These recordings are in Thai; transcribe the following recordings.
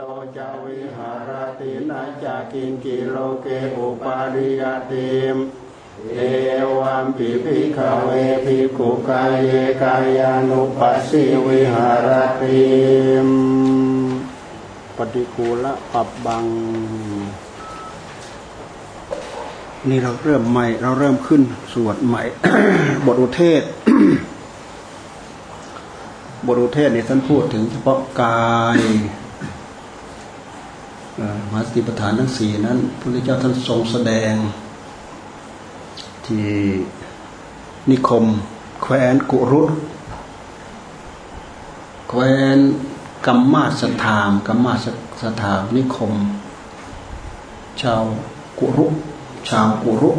โตจาวิหารตินาจากินกิโลเกอุปาริยติมเอวัมปิภิกขเวภิกขุกายเยกายานุปัสสิวิหารติมปฏิคูละปับบัง นี่เราเริ่มใหม่ เราเริ่มขึ้นสวดใหม่ บทอุเทศบทอุเทศเนี่ยท่านพูดถึงเฉพาะกาย มหาสติปัฏฐานทั้งสี่นั้นพระพุทธเจ้าท่านทรงแสดง ที่นิคม แคว้นกุรุตแคว้นกัมมาสถามกัมมาสถามนิคม ชาวกุรุ ชาวกุรุ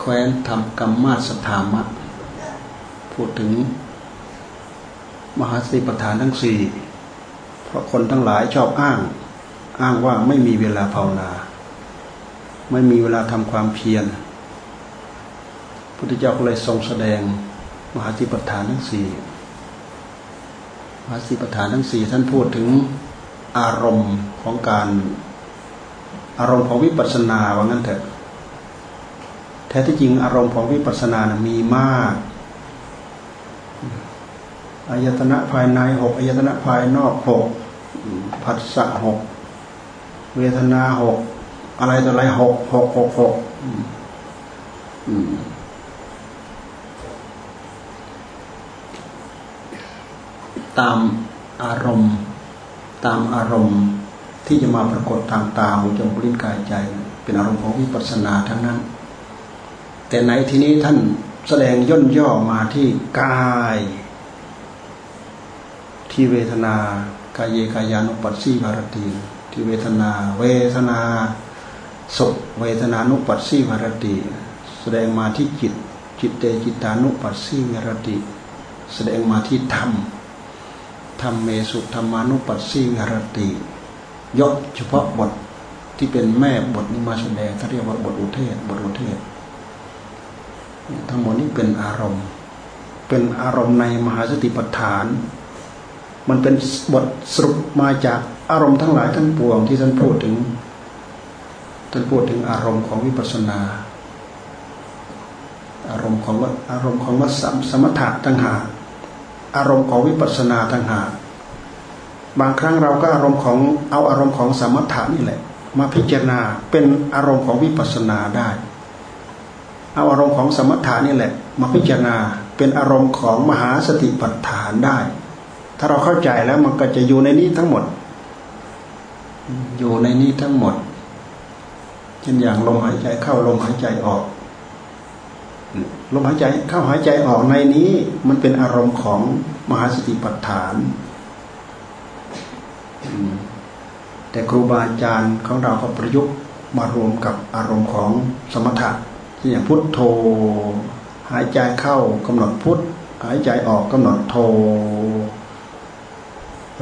แคว้นทำกัมมาสถามะพูดถึง มหาสติปัฏฐานทั้งสี่ ราะคนทั้งหลายชอบอ้าง อ้างว่าไม่มีเวลาภาวนา ไม่มีเวลาทำความเพียรพุทธเจ้าก็เลยทรงแสดงมหาสิปฐานทั้งสี่มหาสิปฐานทั้งสี่ท่านพูดถึงอารมณ์ของการอารมณ์ของวิปัสสนาว่างั้นเถอะแท้ที่จริงอารมณ์ของวิปัสสนานะมีมากอายตนะภายในหกอายตนะภายนอกหก ผัสสะหกเวทนาหกอะไรต่ออะไรหกหกหกหกตามอารมณ์ ตามอารมณ์ที่จะมาปรากฏทางตาหูจมูกลิ้นกายใจ เป็นอารมณ์ของวิปัสสนาทั้งนั้น แต่ในทีนี้ท่านแสดงย่นย่อมาที่กาย ที่เวทนา กายเยกายานุปัสสีภารตีที่เวทนา เวทนาสุเวทนานุปัสสีภารตีแสดงมาที่จิต จิตเตจิตานุปัสสีภารตีแสดงมาที่ธรรมธรรมเมสุธรรมานุปัสสีภารตียกเฉพาะบทที่เป็นแม่บทนี้มาแสดงเขาเรียกว่าบทอุเทศบทอุเทศทั้งหมดนี้เป็นอารมณ์ เป็นอารมณ์ในมหาสติปัฏฐาน มันเป็นบทสรุปมาจากอารมณ์ทั้งหลายทั้งปวงที่ท่านพูดถึงท่านพูดถึงอารมณ์ของวิปัสสนา อารมณ์ของอารมณ์ของวัสสมถะต่างหากอารมณ์ของวิปัสสนาต่างหากบางครั้งเราก็อารมณ์ของเอาอารมณ์ของสมถะนี่แหละ มาพิจารณาเป็นอารมณ์ของวิปัสสนาได้ เอาอารมณ์ของสมถะนี่แหละ มาพิจารณาเป็นอารมณ์ของมหาสติปัฏฐานได้ ถ้าเราเข้าใจแล้วมันก็จะอยู่ในนี้ทั้งหมด อยู่ในนี้ทั้งหมดเช่นอย่างลมหายใจเข้าลมหายใจออก ลมหายใจเข้าหายใจออกในนี้ มันเป็นอารมณ์ของมหาสติปัฏฐานแต่ครูบาอาจารย์ของเราก็ประยุกต์มารวมกับอารมณ์ของสมถะเช่นอย่างพุทโธ หายใจเข้ากำหนดพุทหายใจออกกำหนดโธ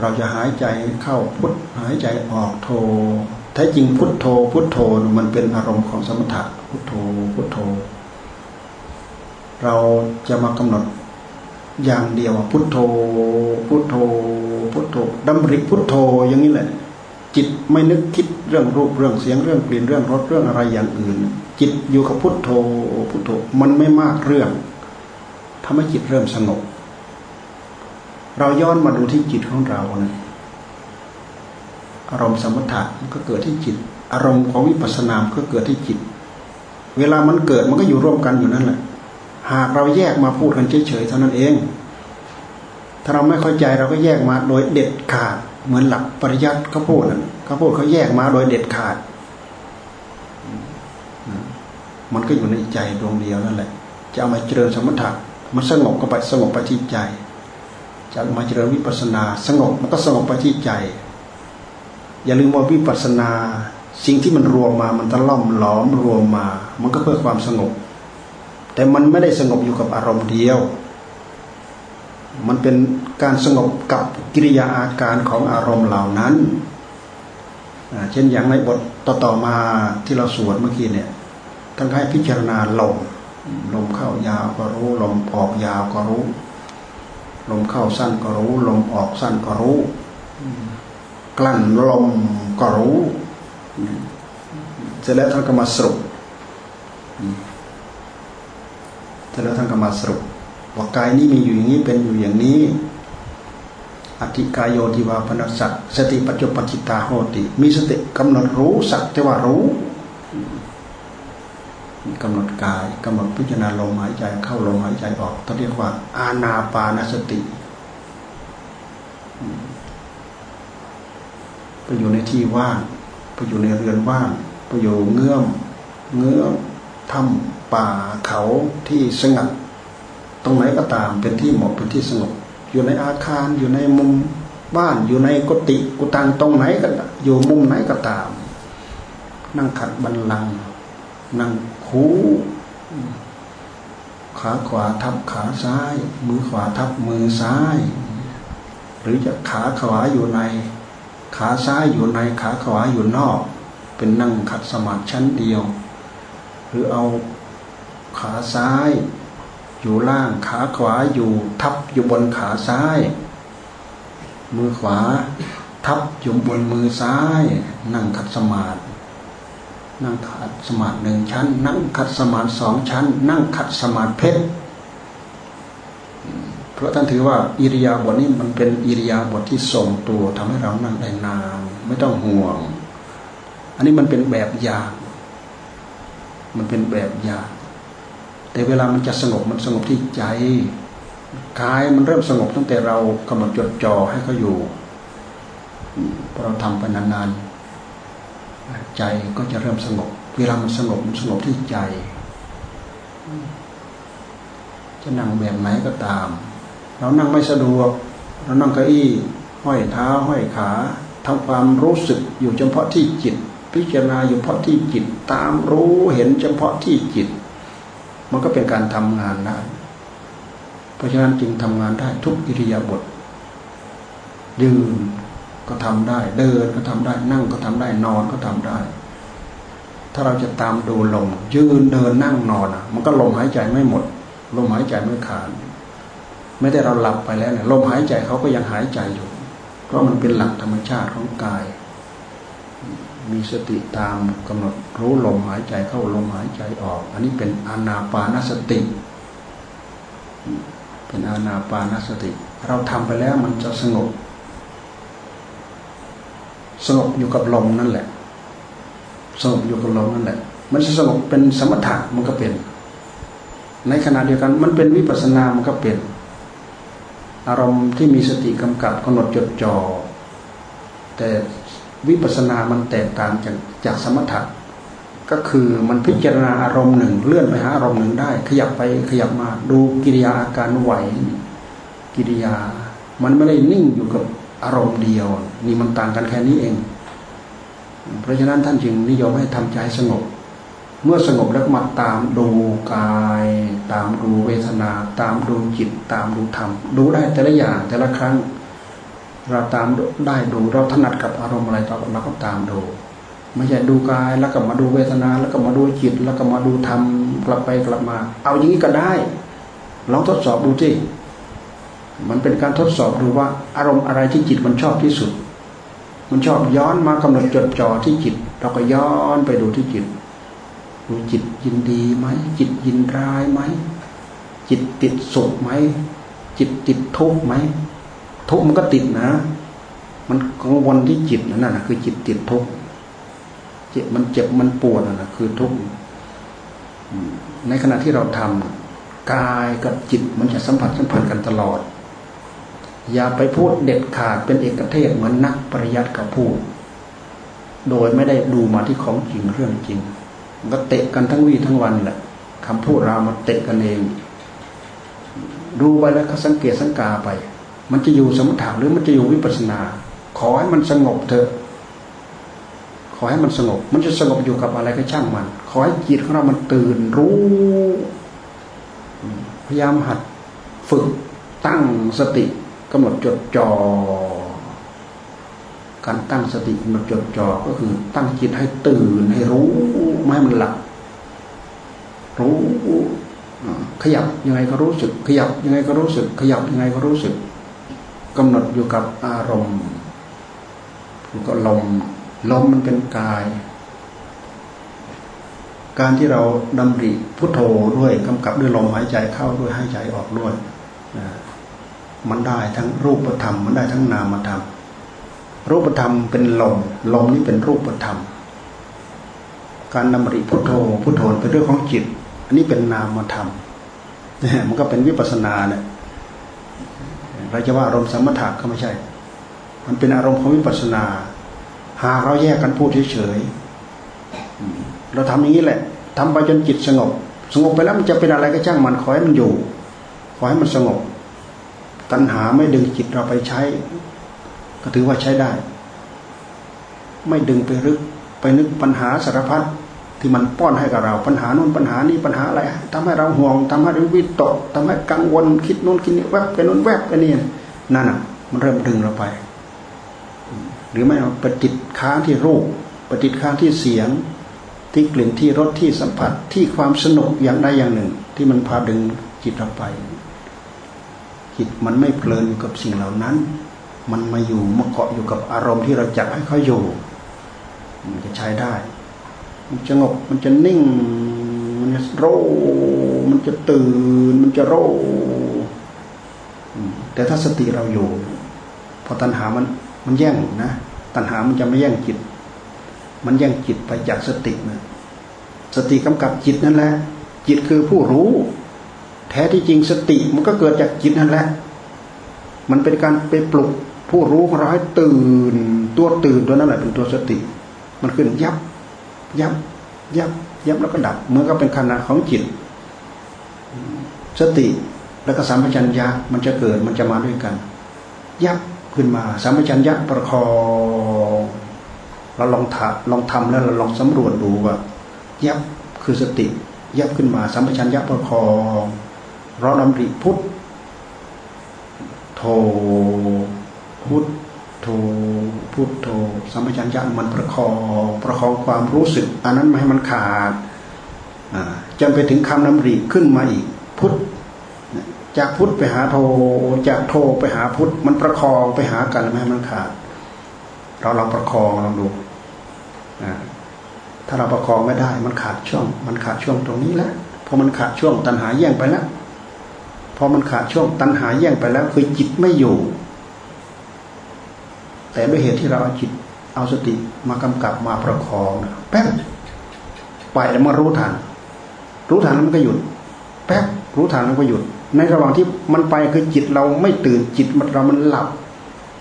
เราจะหายใจเข้าพุทหายใจออกโทแท้จริงพุทโธ พุทโธมันเป็นอารมณ์ของสมถะพุทโธพุทโธ เราจะมากำหนดอย่างเดียวพุทโธ พุทโธ พุทโธดำริพุทโธอย่างนี้แหละ จิตไม่นึกคิดเรื่องรูปเรื่องเสียงเรื่องกลิ่นเรื่องรสเรื่องอะไรอย่างอื่น จิตอยู่กับพุทโธพุทโธมันไม่มากเรื่องทำให้จิตเริ่มสงบ เราย้อนมาดูที่จิตของเรานะอารมณ์สมถะมันก็เกิดที่จิต อารมณ์ของวิปัสสนามก็เกิดที่จิต เวลามันเกิดมันก็อยู่ร่วมกันอยู่นั่นแหละ หากเราแยกมาพูดกันเฉยๆเท่านั้นเอง ถ้าเราไม่เข้าใจเราก็แยกมาโดยเด็ดขาด เหมือนหลักปริยัติเขาพูดนั่นเขาพูดเขาแยกมาโดยเด็ดขาด มันก็อยู่ในใจดวงเดียวนั่นแหละ จะเอามาเจริญสมถะมันสงบก็ไปสงบไปที่ใจ จะมาเจริญวิปัสนา สงบมันก็สงบไปที่ใจ อย่าลืมว่าวิปัสนา สิ่งที่มันรวมมามันตะล่อมหลอมรวมมา มันก็เพื่อความสงบ แต่มันไม่ได้สงบอยู่กับอารมณ์เดียว มันเป็นการสงบกับกิริยาอาการของอารมณ์เหล่านั้นเช่นอย่างในบทต่อๆมาที่เราสวดเมื่อกี้เนี่ยท่านให้พิจารณาลมลมเข้ายาวก็รู้ลมออกยาวก็รู้ ลมเข้าสั้นก็รู้ ลมออกสั้นก็รู้ กลั้นลมก็รู้เสร็จแล้วท่านก็มาสรุปเสร็จแล้วท่านก็มาสรุปว่ากายนี้มีอยู่อย่างนี้เป็นอยู่อย่างนี้ อธิกายโยติวาพนัสสะสติปัจจุปจิตาโหติ มีสติกำหนดรู้สักแต่ว่ารู้ กำหนดกายกำหนดพิจารณาลมหายใจเข้าลมหายใจออกต้องเรียกว่า อาณาปานสติ ไปอยู่ในที่ว่างไปอยู่ในเรือนว่างไปอยู่เงื่อมเงื่อมถ้ำป่าเขาที่สงัดตรงไหนก็ตามเป็นที่เหมาะเป็นที่สงบอยู่ในอาคารอยู่ในมุมบ้านอยู่ในกุฏิกุตังตรงไหนก็อยู่มุมไหนก็ตาม นั่งขัดบันลังนั่ง คูขาขวาทับขาซ้าย มือขวาทับมือซ้าย หรือจะขาขวาอยู่ใน ขาซ้ายอยู่ในขาขวาอยู่นอก เป็นนั่งขัดสมาธิชั้นเดียว หรือเอาขาซ้าย อยู่ล่างขาขวาอยู่ทับอยู่บนขาซ้าย มือขวาทับอยู่บนมือซ้าย นั่งขัดสมาธิ นั่งขัดสมาธิหนึ่งชั้น นั่งขัดสมาธิสองชั้น นั่งขัดสมาธิเพชรเพราะท่านถือว่าอิริยาบถนี้มันเป็นอิริยาบถที่ทรงตัวทำให้เรานั่งได้นานไม่ต้องห่วง อันนี้มันเป็นแบบอย่างมันเป็นแบบอย่างแต่เวลามันจะสงบมันสงบที่ใจกายมันเริ่มสงบตั้งแต่เรากำหนดจดจ่อให้เขาอยู่พอเราทำไปนานๆ ใจก็จะเริ่มสงบ เวลามันสงบมันสงบที่ใจ จะนั่งแบบไหนก็ตาม เรานั่งไม่สะดวก เรานั่งเก้าอี้ ห้อยเท้า ห้อยขาทำความรู้สึกอยู่เฉพาะที่จิต พิจารณาอยู่เฉพาะที่จิต ตามรู้เห็นเฉพาะที่จิต มันก็เป็นการทำงานได้ เพราะฉะนั้นจึงทำงานได้ทุกอิริยาบถยืน ก็ทำได้ เดินก็ทำได้ นั่งก็ทำได้ นอนก็ทำได้ ถ้าเราจะตามดูลมยืนเดินนั่งนอนอะ มันก็ลมหายใจไม่หมด ลมหายใจไม่ขาดไม่ได้เราหลับไปแล้วเนี่ยลมหายใจเขาก็ยังหายใจอยู่ เพราะมันเป็นหลักธรรมชาติของกาย มีสติตามกำหนดรู้ลมหายใจเข้าลมหายใจออก อันนี้เป็นอานาปานสติ เป็นอานาปานสติ เราทำไปแล้วมันจะสงบ สงบอยู่กับลมนั่นแหละ สงบอยู่กับลมนั่นแหละ มันจะสงบเป็นสมถะมันก็เป็น ในขณะเดียวกันมันเป็นวิปัสสนามันก็เป็น อารมณ์ที่มีสติกำกับกำหนดจดจอ่อแต่วิปัสสนามันแตกต่างจากจากสมถะก็คือมันพิจารณาอารมณ์หนึ่งเลื่อนไปหาอารมณ์หนึ่งได้ ขยับไปขยับมาดูกิริยาอาการไหวกิริยา มันไม่ได้นิ่งอยู่กับ อารมณ์เดียว นี่มันต่างกันแค่นี้เอง เพราะฉะนั้นท่านจึงนิยมให้ทำใจสงบ เมื่อสงบแล้วมาตามดูกาย ตามดูเวทนา ตามดูจิต ตามดูธรรม ดูได้แต่ละอย่างแต่ละครั้ง เราตามได้ดูเราถนัดกับอารมณ์อะไรเราเราก็ตามดูไม่ใช่ดูกายแล้วก็มาดูเวทนา แล้วก็มาดูจิต แล้วก็มาดูธรรมกลับไปกลับมา เอาอย่างนี้ก็ได้ลองทดสอบดูที่ มันเป็นการทดสอบดูว่าอารมณ์อะไรที่จิตมันชอบที่สุด มันชอบย้อนมากำหนดจดจ่อที่จิต เราก็ย้อนไปดูที่จิต ดูจิตยินดีไหม จิตยินร้ายไหม จิตติดสุขไหม จิตติดทุกข์ไหม ทุกข์มันก็ติดนะ มันกังวลที่จิตนั่นนะคือจิตติดทุกข์เจ็บมันเจ็บมันปวดนั่นนะคือทุกข์ในขณะที่เราทำกายกับจิตมันจะสัมผัสสัมพันธ์กันตลอด อย่าไปพูดเด็ดขาดเป็นเอกเทศเหมือนนักปริยัติกับพูด โดยไม่ได้ดูมาที่ของจริงเรื่องจริงก็เตะกันทั้งวี่ทั้งวันแหละคำพูดเรามาเตะกันเอง ดูไปแล้วก็สังเกตสังกาไป มันจะอยู่สมถะหรือมันจะอยู่วิปัสนา ขอให้มันสงบเถอะ ขอให้มันสงบ มันจะสงบอยู่กับอะไรก็ช่างมัน ขอให้จิตของเรามันตื่นรู้พยายามหัดฝึกตั้งสติ กำหนดจดจอ่อการตั้งสติกำหนดจดจ่อก็คือ ตั้งจิตให้ตื่นให้รู้ไม่ให้มันหลับรู้ขยับยังไงก็รู้สึก ขยับยังไงก็รู้สึก ขยับยังไงก็รู้สึกกำหนดอยู่กับอารมณ์อยู่กับลมลมมันเป็นกาย การที่เราดำริพุทโธด้วยกำกับด้วยลมหายใจเข้าด้วยหายใจออกด้วย มันได้ทั้งรูปธรรม มันได้ทั้งนามธรรม รูปธรรมเป็นลม ลมนี่เป็นรูปธรรม การดำริพุทโธพุทโธเป็นเรื่องของจิต อันนี้เป็นนามธรรมเนี่ยมันก็เป็นวิปัสสนาเนี่ยเราจะว่าอารมณ์สมถะก็ไม่ใช่ มันเป็นอารมณ์ของวิปัสสนา หากเราแยกกันพูดเฉยๆ เราทำอย่างนี้แหละทำไปจนจิตสงบ สงบไปแล้วมันจะเป็นอะไรก็ช่างมัน ขอให้มันอยู่ ขอให้มันสงบ ตัณหาไม่ดึงจิตเราไปใช้ ก็ถือว่าใช้ได้ ไม่ดึงไปรึก ไปนึกปัญหาสารพัดที่มันป้อนให้กับเราปัญหาโน้นปัญหานี้ปัญหาอะไรทำให้เราห่วงทำให้เราวิตกทำให้กังวลคิดโน้นคิดนี้แวบไปโน้นแวบไปนี่นั่นอะ มันเริ่มดึงเราไป หรือไม่ปฏิดค้างที่รูปปฏิดค้างที่เสียง ที่กลิ่นที่รสที่สัมผัสที่ความสนุกอย่างใดอย่างหนึ่ง ที่มันพาดึงจิตเราไป จิตมันไม่เพลินอยู่กับสิ่งเหล่านั้น มันมาอยู่มาเกาะอยู่กับอารมณ์ที่เราจัดให้เขาอยู่ มันจะใช้ได้ มันจะงบมันจะนิ่ง มันจะโรมันจะตื่น มันจะโรแต่ถ้าสติเราอยู่ พอตัณหามันมันแย่งนะ ตัณหามันจะไม่แย่งจิต มันแย่งจิตไปจากสตินะสติกำกับจิตนั่นแหละจิตคือผู้รู้ แท้ที่จริงสติมันก็เกิดจากจิตนั่นแหละ มันเป็นการไปปลุกผู้รู้ของเราให้ตื่น ตัวตื่นตัวนั้นแหละเป็นตัวสติ มันขึ้นยับ ยับ ยับ ยับแล้วก็ดับเมื่อก็เป็นขณะของจิต สติแล้วก็สัมปชัญญะมันจะเกิดมันจะมาด้วยกัน ยับขึ้นมาสัมปชัญญะประคองเราลองถาลองทำแล้วเราลองสำรวจดูว่า ยับคือสติ ยับขึ้นมาสัมปชัญญะประคอง เราดำริพุทธโธพุทธโธพุทโธสัมปชัญญะมันประคองประคองความรู้สึก อันนั้นไม่ให้มันขาดจนไปถึงคำนำริขึ้นมาอีก พุทจากพุทไปหาโทจากโทไปหาพุทมันประคองไปหากันไม่ให้มันขาด เราลองประคองลองดูถ้าเราประคองไม่ได้ มันขาดช่วง มันขาดช่วงตรงนี้แล้วพอมันขาดช่วงตัณหาแย่งไปแล้ว อมันขาดช่วงตัณหาแย่งไปแล้วคือจิตไม่อยู่ แต่ด้วยเหตุที่เราเอาจิตเอาสติมากำกับมาประคองแป๊บไปแล้วมารู้ทันรู้ทันแล้วมันก็หยุด แป๊บรู้ทันแล้วก็หยุด ในระหว่างที่มันไปคือจิตเราไม่ตื่นจิตมันเรามันหลับ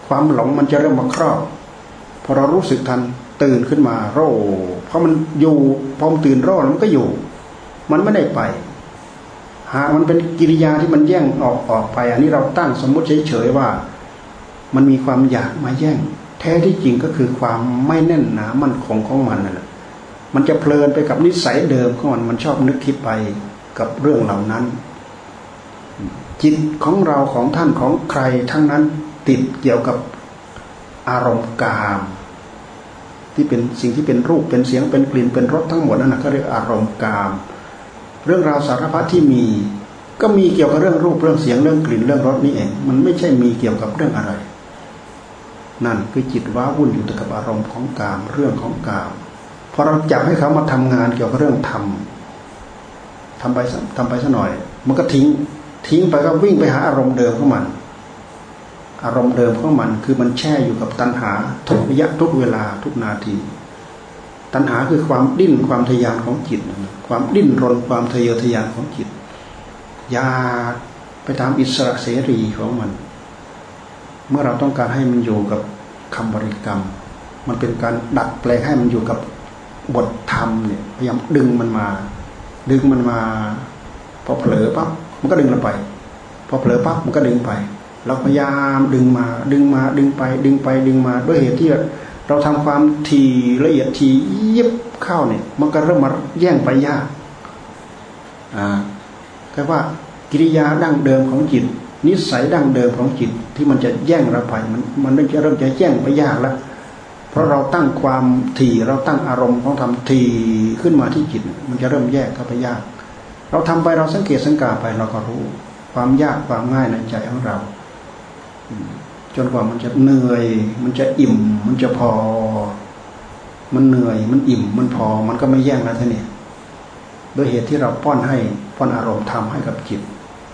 ความหลงมันจะเริ่มมาครอบพอเรารู้สึกทันตื่นขึ้นมาโร่เพราะมันอยู่พอมตื่นโร่มันก็อยู่ มันไม่ได้ไป หากมันเป็นกิริยาที่มันแย่งออกออกไป อันนี้เราตั้งสมมติเฉยๆว่า มันมีความอยากมาแย่ง แท้ที่จริงก็คือความไม่แน่นหนามั่นคงของมันนั่นแหละมันจะเพลินไปกับนิสัยเดิมของมันมันชอบนึกคิดไปกับเรื่องเหล่านั้น จิตของเราของท่านของใครทั้งนั้นติดเกี่ยวกับอารมณ์กาม ที่เป็นสิ่งที่เป็นรูปเป็นเสียงเป็นกลิ่นเป็นรสทั้งหมดนั่นนะก็เรียกอารมณ์กาม เรื่องราวสารพัดที่มี ก็มีเกี่ยวกับเรื่องรูปเรื่องเสียงเรื่องกลิ่นเรื่องรสนี่เอง มันไม่ใช่มีเกี่ยวกับเรื่องอะไร นั่นคือจิตว้าวุ่นอยู่กับอารมณ์ของกามเรื่องของกามพอเราจับให้เขามาทำงานเกี่ยวกับเรื่องธรรมทำไปทำไปสัหน่อย มันก็ทิ้ง ทิ้งไปก็วิ่งไปหาอารมณ์เดิมของมัน อารมณ์เดิมของมัน คือมันแช่อยู่กับตัณหาทุกระยะทุกเวลาทุกนาที ตัณหาคือความดิ้นความทยานของจิต ความดิ้นรนความทะเยอทะยานของจิตอยากไปตามอิสระเสรีของมัน เมื่อเราต้องการให้มันอยู่กับคำบริกรรม มันเป็นการดัดแปลงให้มันอยู่กับบทธรรมเนี่ยพยายามดึงมันมา ดึงมันมาพอเผลอปั๊บมันก็ดึงเราไปพอเผลอปั๊บมันก็ดึงไป เราพยายามดึงมา ดึงมาดึงไป ดึงไปดึงมาด้วยเหตุที่ เราทำความทีละเอียดทีเยิบเข้าเนี่ย มันก็เริ่มมาแย่งไปยากอ่าก็ว่ากิริยาดั้งเดิมของจิต นิสัยดั้งเดิมของจิตที่มันจะแย่งเราไปมันมันจะเริ่มจะแย่งไปยากแล้ว เพราะเราตั้งความถี่เราตั้งอารมณ์ของทำทีขึ้นมาที่จิต มันจะเริ่มแยกเข้าไปยาก เราทำไปเราสังเกตสังกาไปเราก็รู้ ความยากความง่ายในใจของเรา จนกว่ามันจะเหนื่อย มันจะอิ่ม มันจะพอ มันเหนื่อย มันอิ่ม มันพอ มันก็ไม่แย่งแล้วท่านเนี่ยโดยเหตุที่เราป้อนให้ป้อนอารมณ์ทำให้กับจิต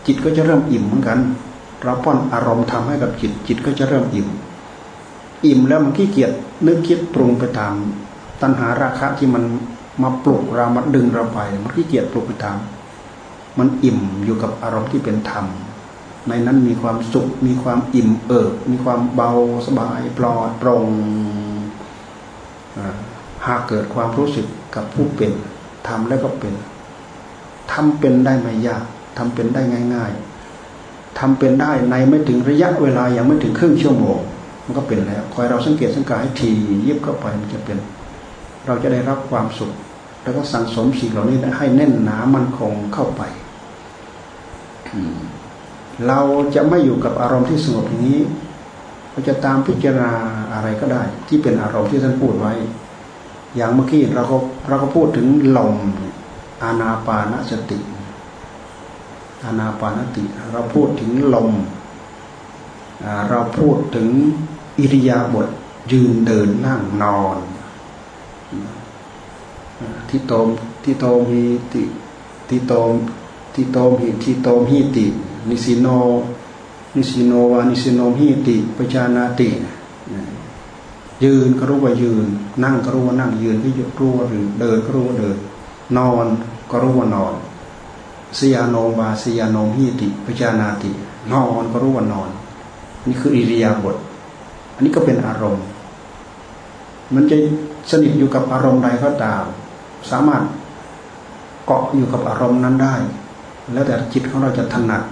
จิตก็จะเริ่มอิ่มเหมือนกัน เราป้อนอารมณ์ทำให้กับจิต จิตก็จะเริ่มอิ่ม อิ่มแล้วมันขี้เกียจนึกคิดปรุงไปตาม ตัณหาราคะที่มันมาปลุกเรามาดึงเราไป มันขี้เกียจปลุกไปตาม มันอิ่มอยู่กับอารมณ์ที่เป็นธรรม ในนั้นมีความสุข มีความอิ่มเอิบ มีความเบาสบายปลอดโปร่งหากเกิดความรู้สึกกับผู้เป็นทำแล้วก็เป็นทำเป็นได้ไม่ยากทำเป็นได้ง่าย ๆทำเป็นได้ในไม่ถึงระยะเวลายังไม่ถึงครึ่งชั่วโมงมันก็เป็นแล้ว คอยเราสังเกตสังกายให้ทียิบเข้าไปมันจะเป็น เราจะได้รับความสุข แล้วก็สั่งสมสิ่งเหล่านี้ให้แน่นหนามันคงเข้าไป เราจะไม่อยู่กับอารมณ์ที่สงบอย่างนี้ เราจะตามพิจารณาอะไรก็ได้ ที่เป็นอารมณ์ที่ท่านพูดไว้ อย่างเมื่อกี้เราก็เราก็พูดถึงลมอานาปานสติอานาปานติ เราพูดถึงลมเราพูดถึงอิริยาบถยืนเดินนั่งนอนที่โตมที่โตมีติที่โตมทิโตมหิทิโตมหิติ นิสิโน นิสิโนวานิสิโนหิติปจานาติยืนก็รู้ว่ายืน นั่งก็รู้ว่านั่งยืนก็รู้ว่าหรือเดินก็รู้ว่าเดิน นอนก็รู้ว่านอนสยาโนวาสยาโนหิติปจานาติ นอนก็รู้ว่านอน นี่คืออิริยาบถอันนี้ก็เป็นอารมณ์ มันจะสนิทอยู่กับอารมณ์ใดก็ตาม สามารถเกาะอยู่กับอารมณ์นั้นได้ แล้วแต่จิตของเราจะถนัด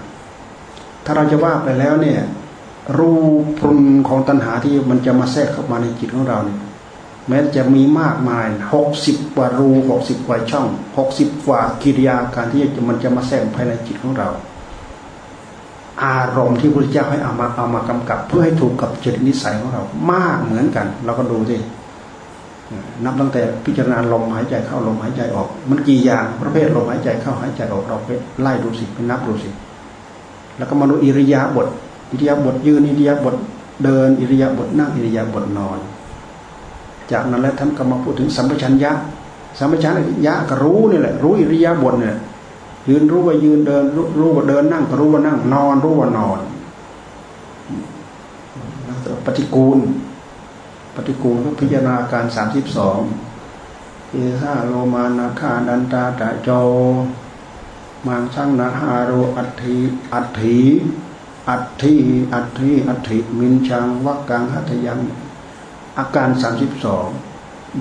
ถ้าเราจะว่าไปแล้วเนี่ยรูปรุนของตัณหาที่มันจะมาแทรกเข้ามาในจิตของเราเนี่ยแม้จะมีมากมายหกสิบกว่ารูหกสิบกว่าช่องหกสิบกว่ากิริยาการที่มันจะมาแทรกภายในจิตของเรา อารมณ์ที่พระเจ้าให้เอามาเอามากำกับ เพื่อให้ถูกกับจริตนิสัยของเรา มากเหมือนกัน เราก็ดูสินับตั้งแต่พิจารณาลมหายใจเข้าลมหายใจออก มันกี่อย่างประเภทลมหายใจเข้าหายใจออกเราไปไล่ดูสิไปนับดูสิ แล้วก็มาดูอิริยาบถอิริยาบถยืนอิริยาบถเดินอิริยาบถนั่งอิริยาบถนอน จากนั้นแล้วท่านก็มาพูดถึงสัมปชัญญะสัมปชัญญะก็รู้นี่แหละ รู้อิริยาบถเนี่ยยืนรู้ว่ายืนเดิน รู้ว่าเดินนั่งก็รู้ว่านั่งนอน รู้ว่านอนปฏิกูล ปฏิกูลก็พิจารณาการสามสิบสองเอซาโลมานาคาดันตาตะโจ มังช่างนาฮาโรอัตถิอัตถิอัตถิอัตถิอัตถิมินชังวักกังหัตยัง อาการสามสิบสอง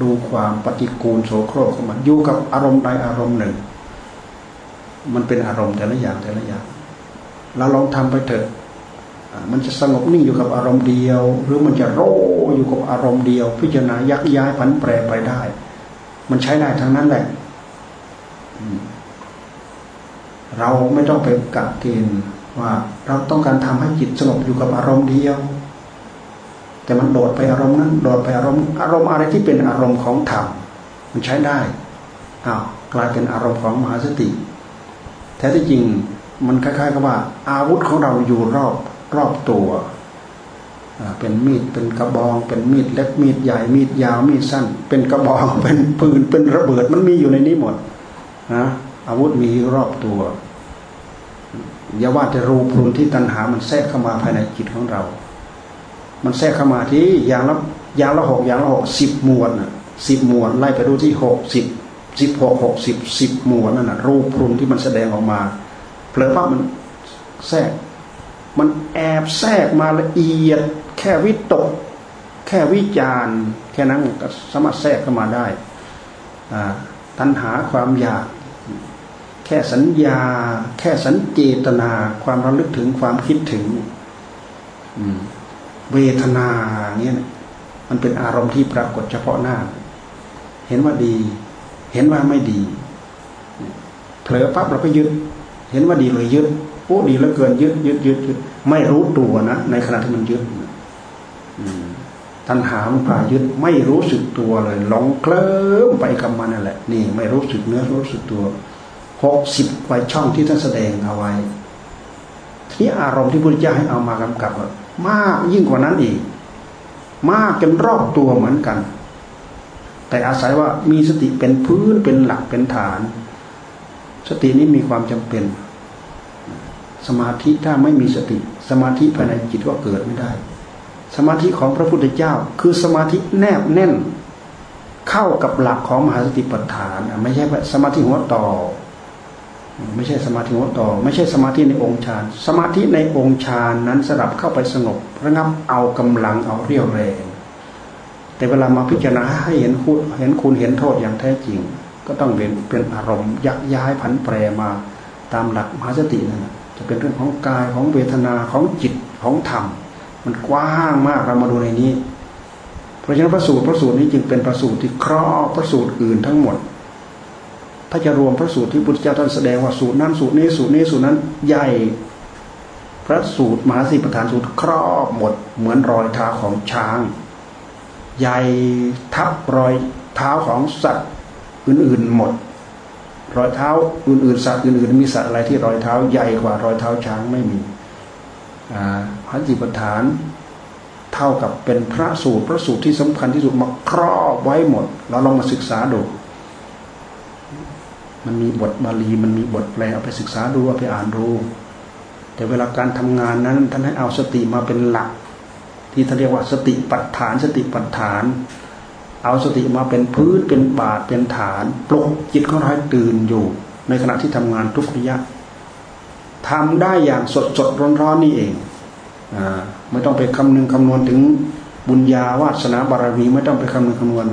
ดูความปฏิกูลโสโครกของมันอยู่กับอารมณ์ใดอารมณ์หนึ่ง มันเป็นอารมณ์แต่ละอย่างแต่ละอย่างเราลองทำไปเถอะมันจะสงบนิ่งอยู่กับอารมณ์เดียว หรือมันจะโรอยู่กับอารมณ์เดียว พิจารณายักย้ายผันแปรไปได้ มันใช้ได้ทั้งนั้นแหละ เราไม่ต้องไปกักเกณฑ์ว่าเราต้องการทำให้จิตสงบอยู่กับอารมณ์เดียว แต่มันโดดไปอารมณ์นั้นโดดไปอารมณ์อารมณ์อะไรที่เป็นอารมณ์ของธรรมมันใช้ได้อ้าวกลายเป็นอารมณ์ของมหาสติแท้ที่จริงมันคล้ายๆกับว่า อาวุธของเราอยู่รอบรอบตัวเป็นมีดเป็นกระบอง เป็นมีดเล็กมีดใหญ่มีดยาวมีดสั้น เป็นกระบองเป็นปืนเป็นระเบิดมันมีอยู่ในนี้หมดนะอาวุธมีรอบตัว อย่าว่าแต่รูพรุนที่ตัณหา มันแทรกเข้ามาภายในจิตของเรา มันแทรกเข้ามาที่อย่างละอย่างละหกอย่างละหกสิบมวลสิบมวลไล่ไปดูที่หกสิบสิบหกหกสิบสิบมวลนั่นนะรูปพรุนที่มันแสดงออกมาเผลอว่ามันแทรก มันแอบแทรกมาละเอียด แค่วิตก แค่วิจารแค่นั้นก็สามารถแทรกเข้ามาได้ ตัณหาความอยาก แค่สัญญา แค่สัญเจตนา ความระลึกถึงความคิดถึงเวทนาเนี่ยมันเป็นอารมณ์ที่ปรากฏเฉพาะหน้า เห็นว่าดี เห็นว่าไม่ดีเผลอปั๊บเราก็ยึด เห็นว่าดีเลยยึดโอ้ดีเหลือเกินยึดยึดยึดยึดไม่รู้ตัวนะในขณะที่มันยึดตัณหามันพายึดไม่รู้สึกตัวเลยหลงเคลิ้มไปกับมันนั่นแหละ นี่ ไม่รู้สึกเนื้อรู้สึกตัว หกสิบไว้ช่องที่ท่านแสดงเอาไว้ ทีนี้อารมณ์ที่พุทธเจ้าให้เอามากำกับมากยิ่งกว่านั้นอีก มากจนรอบตัวเหมือนกัน แต่อาศัยว่ามีสติเป็นพื้นเป็นหลักเป็นฐาน สตินี้มีความจำเป็น สมาธิถ้าไม่มีสติ สมาธิภายในจิตก็เกิดไม่ได้ สมาธิของพระพุทธเจ้า คือสมาธิแนบแน่น เข้ากับหลักของมหาสติปัฏฐาน ไม่ใช่สมาธิหัวต่อ ไม่ใช่สมาธิหัวต่อ ไม่ใช่สมาธิในองค์ฌานสมาธิในองค์ฌานนั้นสลับเข้าไปสงบระงับเอากำลังเอาเรี่ยวแรง แต่เวลามาพิจารณาให้เห็นคุณเห็นคุณเห็นโทษอย่างแท้จริง ก็ต้องเป็นเป็นอารมณ์ยักย้ายผันแปรมาตามหลักมหาสตินั่นจะเป็นเรื่องของกายของเวทนาของจิตของธรรม มันกว้างมากเรามาดูในนี้ เพราะฉะนั้นพระสูตรพระสูตรนี้จึงเป็นพระสูตรที่ครอบพระสูตรอื่นทั้งหมด ถ้าจะรวมพระสูตรที่พุทธเจ้าท่านแสดงว่าสูตรนั้นสูตรนี้สูตรนี้สูตรนั้นใหญ่ พระสูตรมหาสีประธานสูตรครอบหมดเหมือนรอยเท้าของช้าง ใหญ่ทับรอยเท้าของสัตว์อื่นๆหมด รอยเท้าอื่นๆสัตว์อื่นๆมีสัตว์อะไรที่รอยเท้าใหญ่กว่ารอยเท้าช้างไม่มีพระจิปฐานเท่ากับเป็นพระสูตรพระสูตรที่สำคัญที่สุดมาครอบไว้หมด เราลองมาศึกษาดู มันมีบทบาลีมันมีบทแปลเอาไปศึกษาดูเอาไปอ่านดูแต่เวลาการทำงานนั้นท่านให้เอาสติมาเป็นหลัก ที่ท่านเรียกว่าสติปัฏฐาน สติปัฏฐาน เอาสติมาเป็นพื้นเป็นบาทเป็นฐาน ปลุกจิตของเราให้ตื่นอยู่ ในขณะที่ทำงานทุกระยะทำได้อย่างสดสดร้อนร้อนนี่เองอไม่ต้องไปคำนึงคำนวณถึงบุญญาวาสนาบารมีไม่ต้องไปคำนึงคำนวณ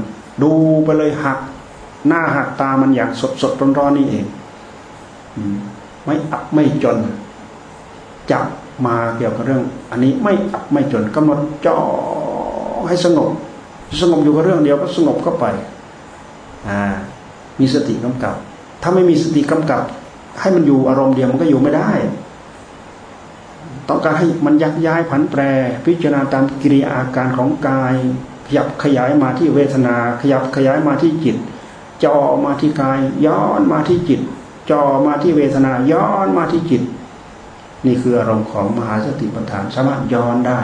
ดูไปเลยหัก หน้าหักตามันอย่างสดสดร้อนร้อนนี่เองไม่อับไม่จนจับมาเกี่ยวกับเรื่อง อันนี้ไม่อับไม่จนกำหนดจ่อให้สงบ สงบอยู่กับเรื่องเดียวก็สงบเข้าไป อ่า มีสติกำกับ ถ้าไม่มีสติกำกับ ให้มันอยู่อารมณ์เดียวมันก็อยู่ไม่ได้ ต้องการให้มันยักย้ายผันแปร พิจารณาตามกิริยาอาการของกาย ขยับขยายมาที่เวทนา ขยับขยายมาที่จิต จอมาที่กาย ย้อนมาที่จิตจอมาที่เวทนาย้อนมาที่จิต นี่คืออารมณ์ของมหาสติปัฏฐานสามารถย้อนได้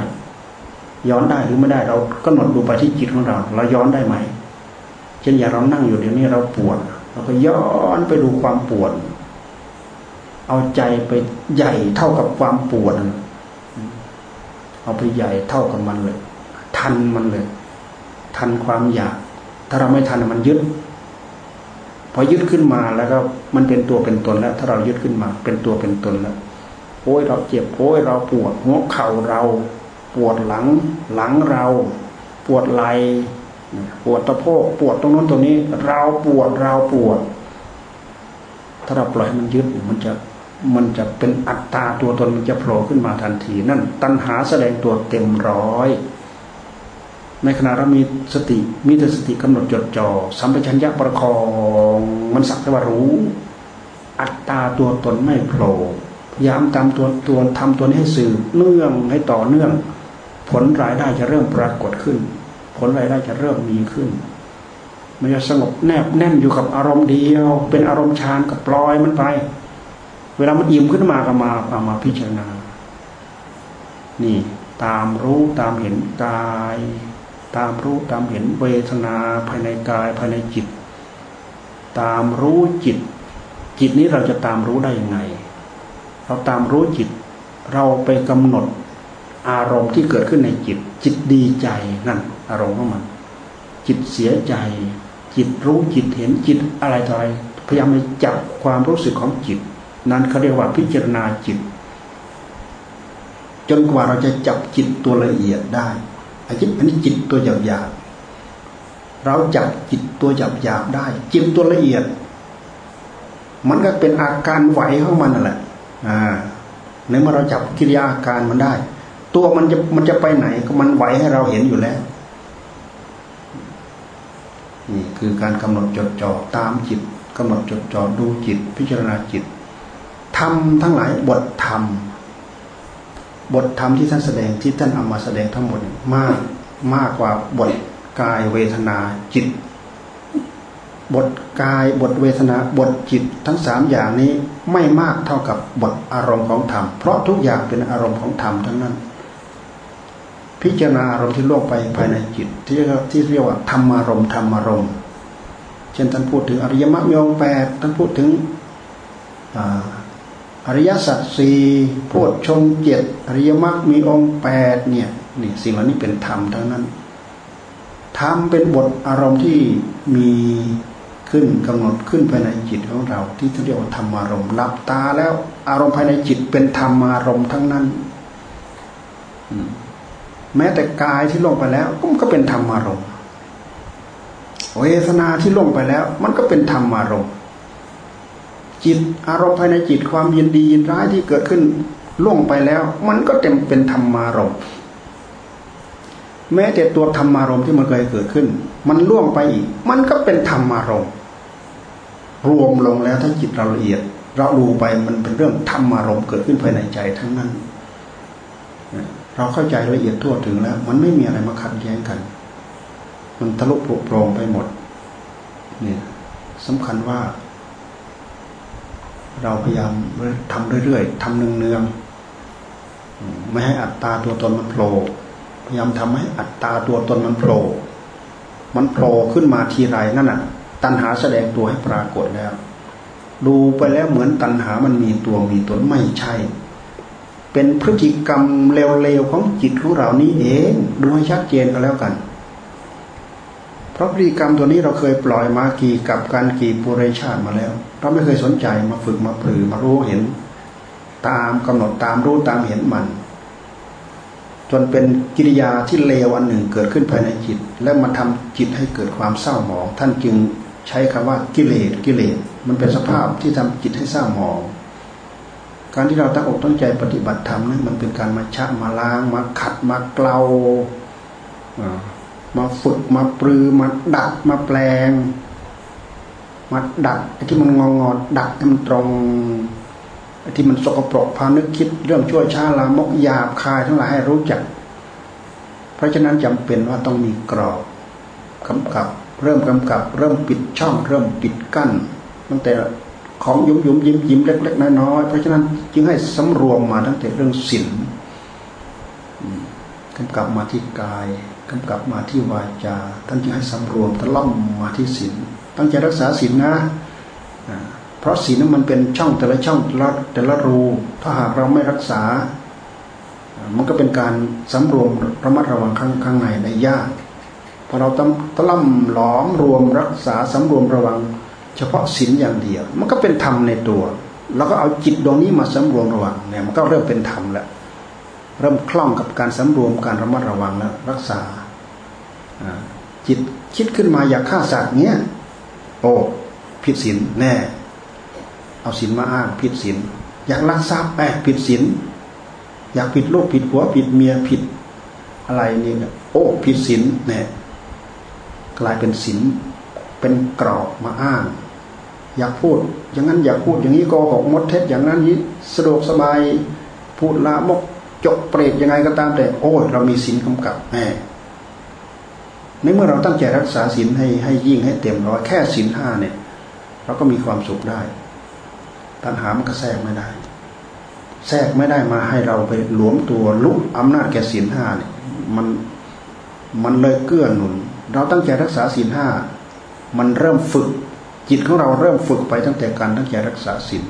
ย้อนได้หรือไม่ได้เราก็หนดดูไปที่จิตของเรา เราย้อนได้ไหม เช่นอย่างเรานั่งอยู่เดี๋ยวนี้เราปวดเราก็ย้อนไปดูความปวด เอาใจไปใหญ่เท่ากับความปวดเอาไปใหญ่เท่ากับมันเลย ทันมันเลย ทันความอยาก ถ้าเราไม่ทันมันยึด พอยึดขึ้นมาแล้วก็มันเป็นตัวเป็นตนแล้ว ถ้าเรายึดขึ้นมาเป็นตัวเป็นตนแล้วโอ้ยเราเจ็บโอ้ยเราปวดหัวเข่าเรา ปวดหลังหลังเรา ปวดไหล่ปวดตะโพกปวดตรงนั้นตรงนี้ เราปวดเราปวด ถ้าเราปล่อยมันยึดมันจะมันจะเป็นอัตตาตัวตนมันจะโผล่ขึ้นมาทันที นั่น ตัณหาแสดงตัวเต็มร้อย ในขณะเรามีสติมีแต่สติกำหนดจดจอ่อสัมปชัญญะประคองมันสักแต่ว่ารู้ อัตตาตัวตนไม่โผล่ยามตามตัวตัวทำตัวนี้ให้สื่อเนื่องให้ต่อเนื่อง ผลรายได้จะเริ่มปรากฏขึ้น ผลรายได้จะเริ่มมีขึ้นมันจะสงบแนบแน่นอยู่กับอารมณ์เดียว เป็นอารมณ์ฌานกับปล่อยมันไป เวลามันอิ่มขึ้นมาก็มาเอามาพิจารณา นี่ตามรู้ตามเห็นกาย ตามรู้ตามเห็นเวทนาภายในกายภายในจิต ตามรู้จิต จิตนี้เราจะตามรู้ได้ยังไง เราตามรู้จิต เราไปกำหนดอารมณ์ที่เกิดขึ้นในจิต จิตดีใจนั่นอารมณ์ของมัน จิตเสียใจ จิตรู้จิตเห็นจิตอะไรต่ออะไรพยายามไปจับความรู้สึกของจิต นั้นเขาเรียกว่าพิจารณาจิต จนกว่าเราจะจับจิตตัวละเอียดได้ อันนี้อันนี้จิตตัวหยาบหยาบเราจับจิตตัวหยาบหยาบได้ จิตตัวละเอียด มันก็เป็นอาการไหวของมันนั่นแหละอ่าในเมื่อเราจับกิริยาอาการมันได้ ตัวมันจะมันจะไปไหนก็มันไหวให้เราเห็นอยู่แล้วนี่คือการกำหนดจดจ่อตามจิตกำหนดจดจ่อดูจิต พิจารณาจิตทำทั้งหลายบทธรรม บทธรรมที่ท่านแสดงที่ท่านเอามาแสดงทั้งหมดมากมากกว่าบทกายเวทนาจิต บทกายบทเวทนาบทจิตทั้งสามอย่างนี้ไม่มากเท่ากับบทอารมณ์ของธรรม เพราะทุกอย่างเป็นอารมณ์ของธรรมทั้งนั้น พิจารณาอารมณ์ที่ล่วงไปภายในจิต ที่ที่เรียกว่าธรรมารมณ์ธรรมารมณ์เช่นท่านพูดถึงอริยมรรคมีองแปดท่านพูดถึง อริยสัจสี่โพชฌงเจ็ดอริยมรรคมีองค์แปดเนี่ยนี่สิ่งเหล่านี้เป็นธรรมทั้งนั้นธรรมเป็นบทอารมณ์ที่มีขึ้นกำหนดขึ้นภายในจิตของเรา ที่เรียกว่าธรรมารมณ์หลับตาแล้วอารมณ์ภายในจิตเป็นธรรมารมณ์ทั้งนั้นแม้แต่กายที่ลงไปแล้ว ก็เป็นธรรมารมณ์เวทนาที่ลงไปแล้ว มันก็เป็นธรรมารมณ์ จิตอารมณ์ภายในจิตความยินดียินร้ายที่เกิดขึ้นล่วงไปแล้ว มันก็เต็มเป็นธรรมารมณ์แม้แต่ตัวธรรมารมณ์ที่มันเคยเกิดขึ้น มันล่วงไปอีก มันก็เป็นธรรมารมณ์รวมลงแล้วถ้าจิตเราละเอียด เราดูไปมันเป็นเรื่องธรรมารมณ์เกิดขึ้นภายในใจทั้งนั้น เราเข้าใจละเอียดทั่วถึงแล้ว มันไม่มีอะไรมาขัดแย้งกัน มันทะลุโปร่งไปหมด เนี่ยสำคัญว่า เราพยายามทำเรื่อยๆทำเนืองๆไม่ให้อัตตาตัวตนมันโผล่พยายามทำให้อัตตาตัวตนมันโผล่มันโผล่ขึ้นมาทีไรนั่นน่ะ ตัณหาแสดงตัวให้ปรากฏแล้ว ดูไปแล้วเหมือนตัณหามันมีตัวมีตนไม่ใช่ เป็นพฤติกรรมเลวๆของจิตของเรานี้เองดูให้ชัดเจนก็แล้วกัน เพราะพฤติกรรมตัวนี้เราเคยปล่อยมากี่กับการกี่ปุเรชาติมาแล้ว เราไม่เคยสนใจมาฝึกมาปรือมารู้เห็น ตามกำหนดตามรู้ตามเห็นมัน จนเป็นกิริยาที่เลวอันหนึ่งเกิดขึ้นภายในจิต แล้วมาทำจิตให้เกิดความเศร้าหมอง ท่านจึงใช้คำว่ากิเลสกิเลสมันเป็นสภาพที่ทำจิตให้เศร้าหมองการที่เราตั้งอกตั้งใจปฏิบัติธรรมนั้นมันเป็นการมาชะมาล้างมาขัดมาเกลามาฝึกมาปรือมาดัดมาแปลง มาดัดที่มันงองอดัดให้มันตรงที่มันสกปรกพานึกคิดเรื่องชั่วช้าลามกหยาบคายทั้งหลายให้รู้จัก เพราะฉะนั้นจำเป็นว่าต้องมีกรอบกำกับ เริ่มกำกับ เริ่มปิดช่อง เริ่มปิดกั้นตั้งแต่ของยุมยุมยิ้มยิ้มเล็กๆน้อยๆเพราะฉะนั้นจึงให้สำรวมมาตั้งแต่เรื่องศีลกำกับมาที่กายกำกับมาที่วาจาท่านจึงให้สำรวมตะล่อมมาที่ศีล ตั้งใจรักษาศีลนะเพราะศีลนั้นมันเป็นช่องแต่ละช่องแต่ละแต่ละรู ถ้าหากเราไม่รักษา มันก็เป็นการสำรวมระมัดระวังข้างข้างในในยากพอเราตตล่ำหลอมรวมรักษาสำรวมระวัง เฉพาะศีลอย่างเดียว มันก็เป็นธรรมในตัว แล้วก็เอาจิตดวงนี้มาสำรวมระวังเนี่ยมันก็เริ่มเป็นธรรมแล้วเริ่มคล่องกับการสำรวมการระมัดระวังแล้วรักษาจิตคิดขึ้นมาอยากฆ่าสัตว์เนี้ย โอ้ผิดศีลแน่ เอาศีลมาอ้างผิดศีลอยากลักทรัพย์แอบผิดศีลอยากผิดลูกผิดผัวผิดเมียผิดอะไรนี่โอ้ผิดศีลเนี่ยกลายเป็นศีลเป็นกรอบมาอ้าง อยากพูด อย่างนั้นอยากพูดอย่างนี้โกหกมดเท็จอย่างนั้นนี้สะดวกสบายพูดละมกจกเปรตยังไงก็ตามแต่ โอ้เรามีศีลกำกับแม่ ในเมื่อเราตั้งใจรักษาศีลให้ให้ยิ่งให้เต็มร้อยแค่ศีลห้าเนี่ย เราก็มีความสุขได้ ตัณหามันก็แทรกไม่ได้ แทรกไม่ได้มาให้เราไปหลวมตัวลุกอำนาจแก่ศีลห้าเนี่ย มันมันเลยเกื้อหนุน เราตั้งใจรักษาศีลห้ามันเริ่มฝึก จิตของเราเริ่มฝึกไปตั้งแต่การตั้งใจรักษาศีล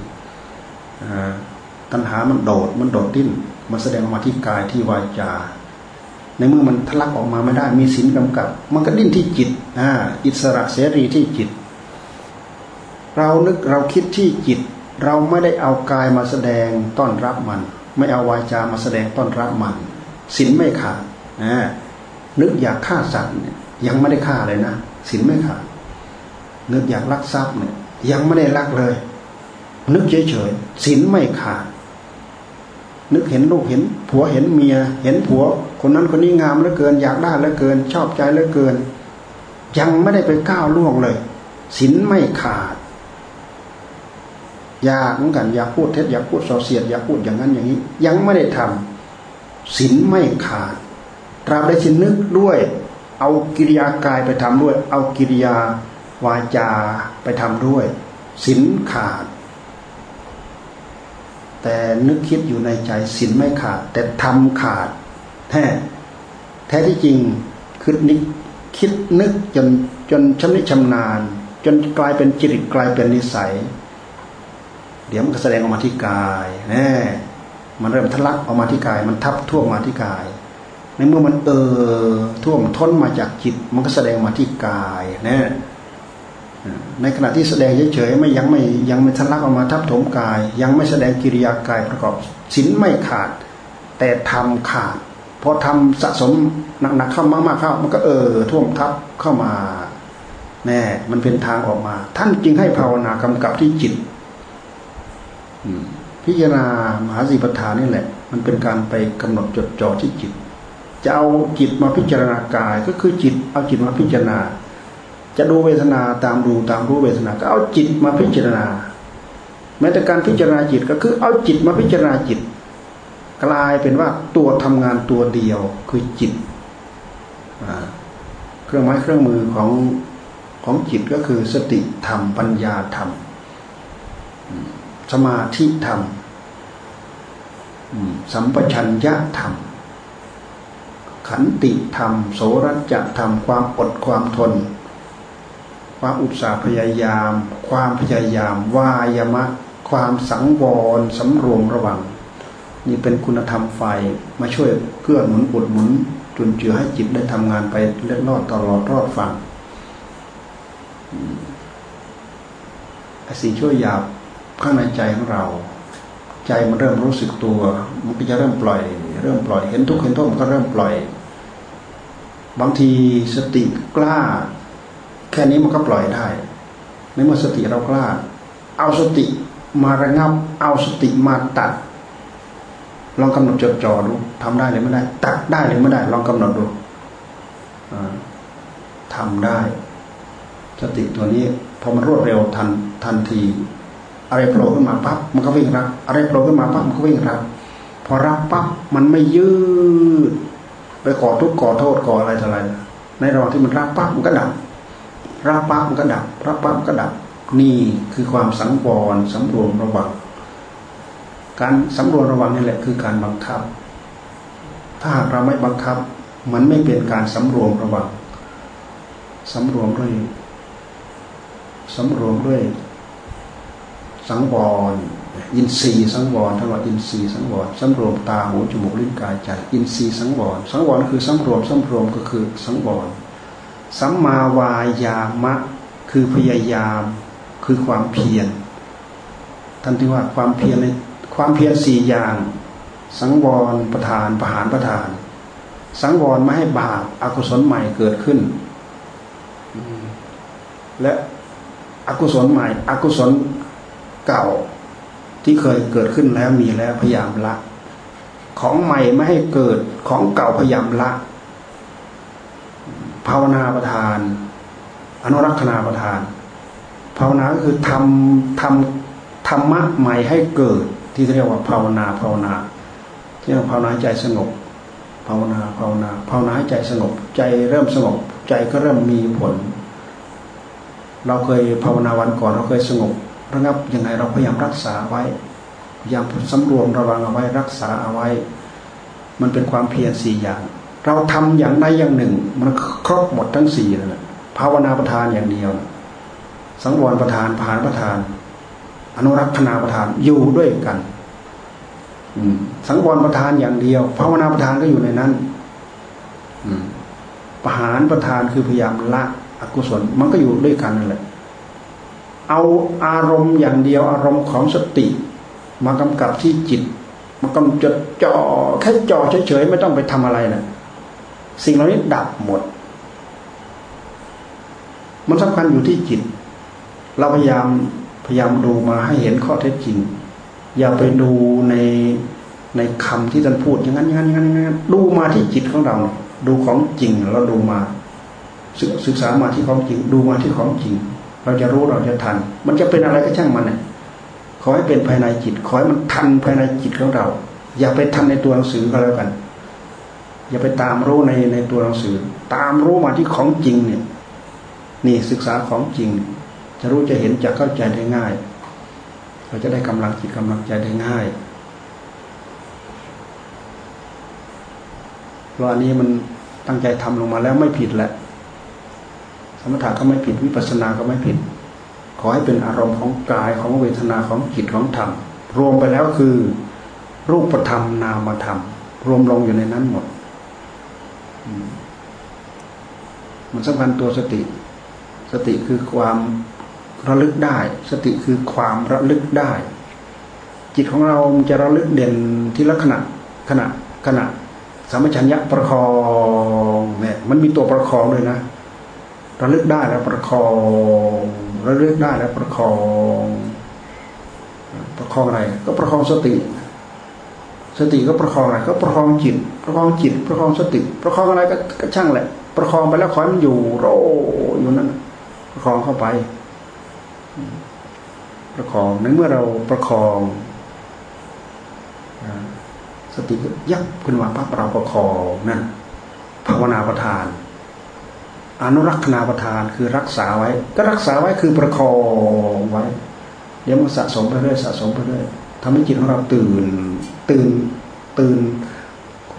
ตัณหามันโดดมันโดดดิ้นมันแสดงออกมาที่กายที่วาจา ในเมื่อมันทะลักออกมาไม่ได้ มีศีลกำกับ มันก็ดิ้นที่จิตอ่าอิสระเสรีที่จิต เรานึกเราคิดที่จิต เราไม่ได้เอากายมาแสดงต้อนรับมัน ไม่เอาวาจามาแสดงต้อนรับมันศีลไม่ขาดนะนึกอยากฆ่าสัตว์เนี่ยยังไม่ได้ฆ่าเลยนะศีลไม่ขาดนึกอยากลักทรัพย์เนี่ยยังไม่ได้ลักเลย นึกเฉยๆศีลไม่ขาดนึกเห็นลูกเห็นผัวเห็นเมีย เห็นผัว คนนั้นคนนี้งามเหลือเกิน อยากได้เหลือเกิน ชอบใจเหลือเกิน ยังไม่ได้ไปก้าวล่วงเลยศีลไม่ขาด อยากเหมือนกันอยากพูดเท็จอยากพูดส่อเสียดอยากพูดอย่างนั้นอย่างนี้ ยังไม่ได้ทำศีลไม่ขาดตราบใดที่นึกด้วย เอากิริยากายไปทำด้วย เอากิริยาวาจาไปทำด้วยศีลขาด แต่นึกคิดอยู่ในใจศีลไม่ขาด แต่ทำขาด แท้ แท้ที่จริงคือนิคิดนึกจนจนชำนิชำนาญ จนกลายเป็นจริตกลายเป็นนิสัย เดี๋ยวมันก็แสดงออกมาที่กายแน่มันเริ่มทะลักออกมาที่กาย มันทับท่วมมาที่กาย ในเมื่อมันเออท่วมท้นมาจากจิต มันก็แสดงมาที่กายนะในขณะที่แสดงเฉยๆไม่ยังไม่ยังไม่ทะลักออกมาทับถมกาย ยังไม่แสดงกิริยากายประกอบสินไม่ขาด แต่ทำขาด อทำสะสมหนักๆเข้ามากๆเข้ามันก็เออท่วมทับเข้ามาแน่มันเป็นทางออกมา ท่านจึงให้ภาวนากำกับที่จิตพิจารณามหาสีปทานนี่แหละ มันเป็นการไปกำหนดจดจ่อที่จิต จะเอาจิตมาพิจารณากายก็คือจิต เอาจิตมาพิจารณา จะดูเวทนาตามดูตามรู้เวทนา ก็เอาจิตมาพิจารณา แม้แต่การพิจารณาจิตก็คือเอาจิตมาพิจารณาจิต กลายเป็นว่าตัวทำงานตัวเดียวคือจิต เครื่องไม้เครื่องมือของของจิตก็คือสติธรรมปัญญาธรรม สมาธิธรรม สัมปชัญญะธรรม ขันติธรรม โสรัจธรรม ความอดความทน ความอุตสาห์พยายาม ความพยายาม วายมะ ความสังวรสำรวมระวัง นี่เป็นคุณธรรมไฟมาช่วยเกื้อหนุนบุดหนุนจุนเจือให้จิตได้ทำงานไปเล็ดลอดตลอดรอดฟังไอ้สิ่งช่วยหยาบข้างในใจของเรา ใจมันเริ่มรู้สึกตัว มันก็จะเริ่มปล่อย เริ่มปล่อยเห็นทุกเห็นโทษมันก็เริ่มปล่อย บางทีสติกล้า แค่นี้มันก็ปล่อยได้ในเมื่อสติเรากล้า เอาสติมาระงับ เอาสติมาตัด ลองกำหนดจดจ่อดูทำได้หรือไม่ได้ ตัดได้หรือไม่ได้ ลองกำหนดดูทำได้ สติตัวนี้พอมันรวดเร็วทันทันที อะไรโผล่ขึ้นมาปั๊บมันก็วิ่งรับ อะไรโผล่ขึ้นมาปั๊บมันก็วิ่งรับ พอรับปั๊บมันไม่ยืด ไปก่อทุกข์ก่อโทษก่ออะไรต่อะไร ในระหว่างที่มันรับปั๊บมันก็ดับรับปั๊บมันก็ดับรับปั๊บมันก็ดับ นี่คือความสังวรสำรวมระวัง การสำรวมระวังนี่แหละคือการบังคับ ถ้าหากเราไม่บังคับ มันไม่เป็นการสำรวมระวังสำรวมด้วยสำรวมด้วย สังวรอินทรีย์สังวรท่านว่าอินทรีย์สังวรสำรวมตาหูจมูกลิ้นกายใจอินทรีย์สังวรสังวรคือสำรวมสำรวมก็คือสังวรสัมมาวายามะ คือพยายามคือความเพียรท่านที่ว่าความเพียรใน ความเพียรสี่อย่าง สังวรประธานประหารประธาน สังวรไม่ให้บาปอากุศลใหม่เกิดขึ้น และอกุศลใหม่อกุศลเก่าที่เคยเกิดขึ้นแล้วมีแล้วพยายามละ ของใหม่ไม่ให้เกิดของเก่าพยายามละ ภาวนาประทาน อนุรักษณาประทาน ภาวนาก็คือทำทำธรรมะใหม่ให้เกิด ที่เรียกว่าภาวนาภาวนาที่เรียกภาวนาใจสงบภาวนาภาวนาภาวนาใจสงบ ใจเริ่มสงบ ใจก็เริ่มมีผล เราเคยภาวนาวันก่อนเราเคยสงบระงับยังไงเราพยายามรักษาไว้พยายามสำรวมระวังเอาไว้รักษาเอาไว้ มันเป็นความเพียรสี่อย่าง เราทำอย่างใดอย่างหนึ่ง มันครบหมดทั้งสี่เลยนะภาวนาประทานอย่างเดียว สังวรประทานผานประทาน อนุรักษณาประทานอยู่ด้วยกันสังวรประทานอย่างเดียวภาวนาประทานก็อยู่ในนั้นประหารประทานคือพยายามละอกุศลมันก็อยู่ด้วยกันนั่นแหละเอาอารมณ์อย่างเดียวอารมณ์ของสติ มากำกับที่จิต มากำจดจ่อแค่จ่อเฉยๆไม่ต้องไปทำอะไรนะสิ่งเหล่านี้ดับหมด มันสำคัญอยู่ที่จิต เราพยายาม พยายามดูมาให้เห็นข้อเท็จจริง อย่าไปดูในในคำที่ท่านพูดอย่างนั้นอย่างนั้นอย่างนั้นอย่างนั้นดูมาที่จิตของเรา ดูของจริงเราดูมา ศึกษามาที่ของจริง ดูมาที่ของจริง เราจะรู้เราจะทัน มันจะเป็นอะไรก็ช่างมันนี่ยขอให้เป็นภายในจิต ขอให้มันทันภายในจิตของเรา อย่าไปทันในตัวหนังสือก็แล้วกัน อย่าไปตามรู้ในในตัวหนังสือ ตามรู้มาที่ของจริงเนี่ย นี่ศึกษาของจริง จะรู้จะเห็นจะเข้าใจได้ง่าย เราจะได้กำลังจิตกำลังใจได้ง่ายเพราะอันนี้มันตั้งใจทำลงมาแล้วไม่ผิดแหละ สมถะก็ไม่ผิดวิปัสสนาก็ไม่ผิด ขอให้เป็นอารมณ์ของกายของเวทนาของจิตของธรรมรวมไปแล้วคือ รูปธรรมนามธรรม รวมลงอยู่ในนั้นหมดมันสำคัญตัวสติ สติคือความ ระลึกได้ สติคือความระลึกได้ จิตของเราจะระลึกเด่นที่ลักษณะขณะขณะสามัญญะประคองเนี่ยมันมีตัวประคองเลยนะระลึกได้แล้วประคองระลึกได้แล้วประคอง ประคองอะไร ก็ประคองสติ สติก็ประคองอะไร ก็ประคองจิต ประคองจิต ประคองสติ ประคองอะไรก็ช่างแหละ ประคองไปแล้วขอให้มันอยู่โรอยู่นั่นประคองเข้าไป ประคองในเมื่อเราประคองสติยับขึ้นมาพักเราประคองนั่นภาวนาประทาน อนุรักษณาประทานคือรักษาไว้ ก็รักษาไว้คือประคองไว้ เดี๋ยวมันสะสมไปเรื่อยสะสมไปเรื่อยทำให้จิตของเราตื่น ตื่นตื่น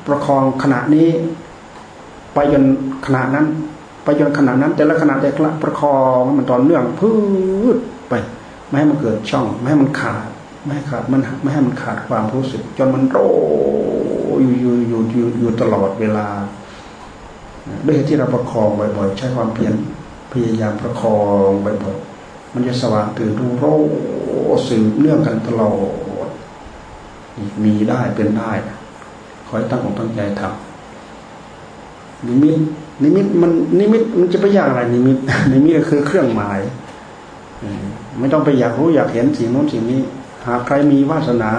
ประคองขณะนี้ ไปจนขณะนั้น ไปจนขณะนั้น แต่ละขณะแต่ละประคองมันตอนเนื่องพืชไป ไม่ให้มันเกิดช่อง ไม่ให้มันขาด ไม่ให้ขาดมันไม่ให้มันขาดความรู้สึก จนมันโรอยู่อยู่อยู่อยู่อยู่ตลอดเวลา ด้วยเหตุที่เราประคองบ่อยๆ ใช้ความเพียรพยายามประคองบ่อยๆมันจะสว่างตื่นรู้โรสืบเนื่องกันตลอดมีได้เป็นได้คอยตั้งอกตั้งใจทำนิมิต นิมิตมันนิมิตมันจะไปอยากอะไรนิมิตนิมิตก็คือเครื่องหมายไม่ต้องไปอยากรู้อยากเห็นสิ่งโน้นสิ่งนี้ หากใครมีวาสนา